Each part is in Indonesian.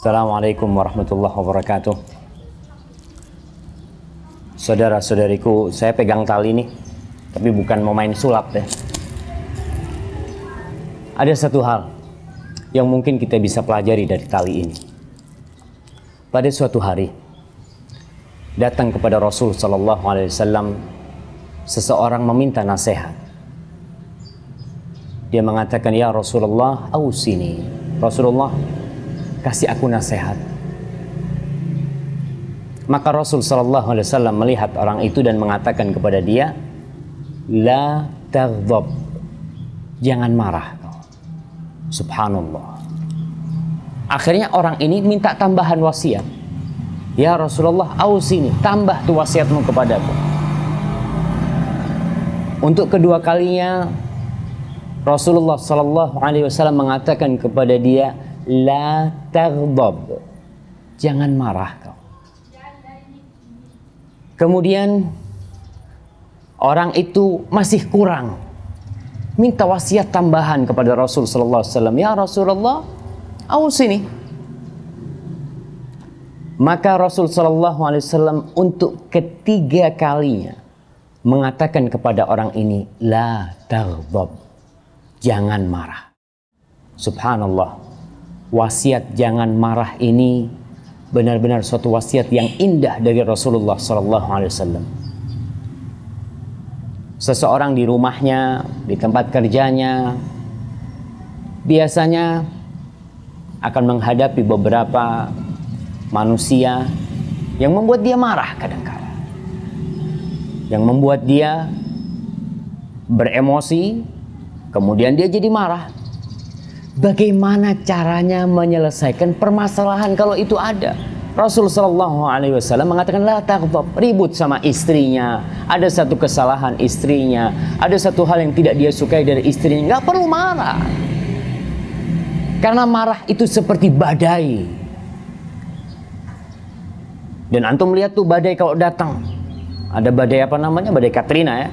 Assalamualaikum warahmatullahi wabarakatuh. Saudara-saudariku, saya pegang tali ini, tapi bukan mau main sulap deh. Ada satu hal yang mungkin kita bisa pelajari dari tali ini. Pada suatu hari, datang kepada Rasul Sallallahu Alaihi Wasallam seseorang meminta nasihat. Dia mengatakan, Ya Rasulullah, ausini. Rasulullah, kasih aku nasihat. Maka Rasul Sallallahu Alaihi Wasallam melihat orang itu dan mengatakan kepada dia, La taghdab. Jangan marah. Subhanallah. Akhirnya orang ini minta tambahan wasiat. Ya Rasulullah, ausini, tambah tu wasiatmu kepadaku. Untuk kedua kalinya Rasulullah Sallallahu Alaihi Wasallam mengatakan kepada dia, la taghdab, jangan marah kau. Kemudian orang itu masih kurang, minta wasiat tambahan kepada Rasul Sallallahu Alaihi Wasallam, ya Rasulullah, awas ini. Maka Rasul Sallallahu Alaihi Wasallam untuk ketiga kalinya mengatakan kepada orang ini, la taghdab jangan marah. Subhanallah. Wasiat jangan marah ini benar-benar suatu wasiat yang indah dari Rasulullah sallallahu alaihi wasallam. Seseorang di rumahnya, di tempat kerjanya biasanya akan menghadapi beberapa manusia yang membuat dia marah kadang-kala. Yang membuat dia beremosi, Kemudian dia jadi marah. Bagaimana caranya menyelesaikan permasalahan kalau itu ada? Rasul Shallallahu Alaihi Wasallam mengatakan la taghdab, ribut sama istrinya, ada satu kesalahan istrinya, ada satu hal yang tidak dia sukai dari istrinya, nggak perlu marah. Karena marah itu seperti badai. Dan antum lihat tuh badai kalau datang, ada badai apa namanya? Badai Katrina ya.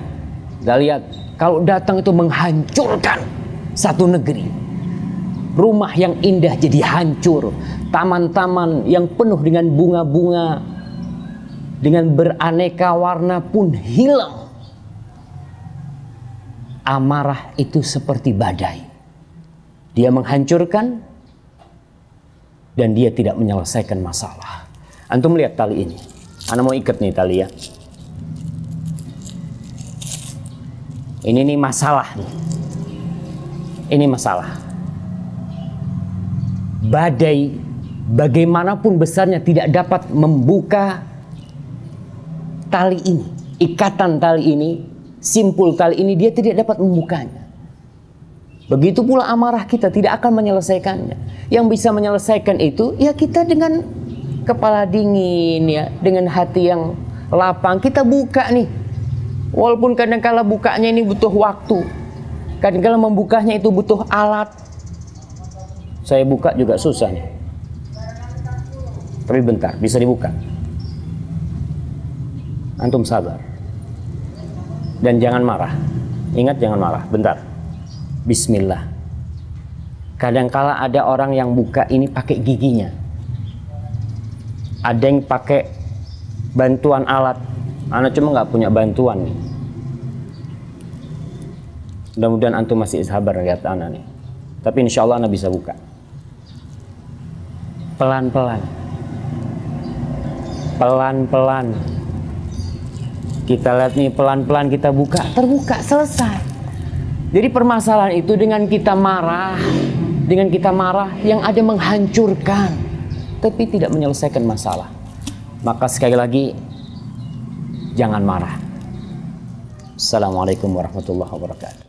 Kita lihat kalau datang itu menghancurkan satu negeri. Rumah yang indah jadi hancur, taman-taman yang penuh dengan bunga-bunga dengan beraneka warna pun hilang. Amarah itu seperti badai. Dia menghancurkan dan dia tidak menyelesaikan masalah. Antum lihat tali ini. Anda mau ikat nih tali ya. Ini nih masalah nih. Ini masalah. Badai bagaimanapun besarnya tidak dapat membuka tali ini. Ikatan tali ini, simpul tali ini dia tidak dapat membukanya. Begitu pula amarah kita tidak akan menyelesaikannya. Yang bisa menyelesaikan itu ya kita dengan kepala dingin ya, dengan hati yang lapang kita buka nih Walaupun kadang-kala bukanya ini butuh waktu. Kadang-kala membukanya itu butuh alat. Saya buka juga susah nih. Tapi bentar, bisa dibuka. Antum sabar. Dan jangan marah. Ingat jangan marah. Bentar. Bismillah. Kadangkala ada orang yang buka ini pakai giginya. Ada yang pakai bantuan alat Anak cuma nggak punya bantuan nih. Mudah-mudahan antum masih sabar lihat anak nih. Tapi insya Allah anak bisa buka. Pelan-pelan. Pelan-pelan. Kita lihat nih pelan-pelan kita buka. Terbuka, selesai. Jadi permasalahan itu dengan kita marah. Dengan kita marah yang ada menghancurkan. Tapi tidak menyelesaikan masalah. Maka sekali lagi jangan marah. Assalamualaikum warahmatullahi wabarakatuh.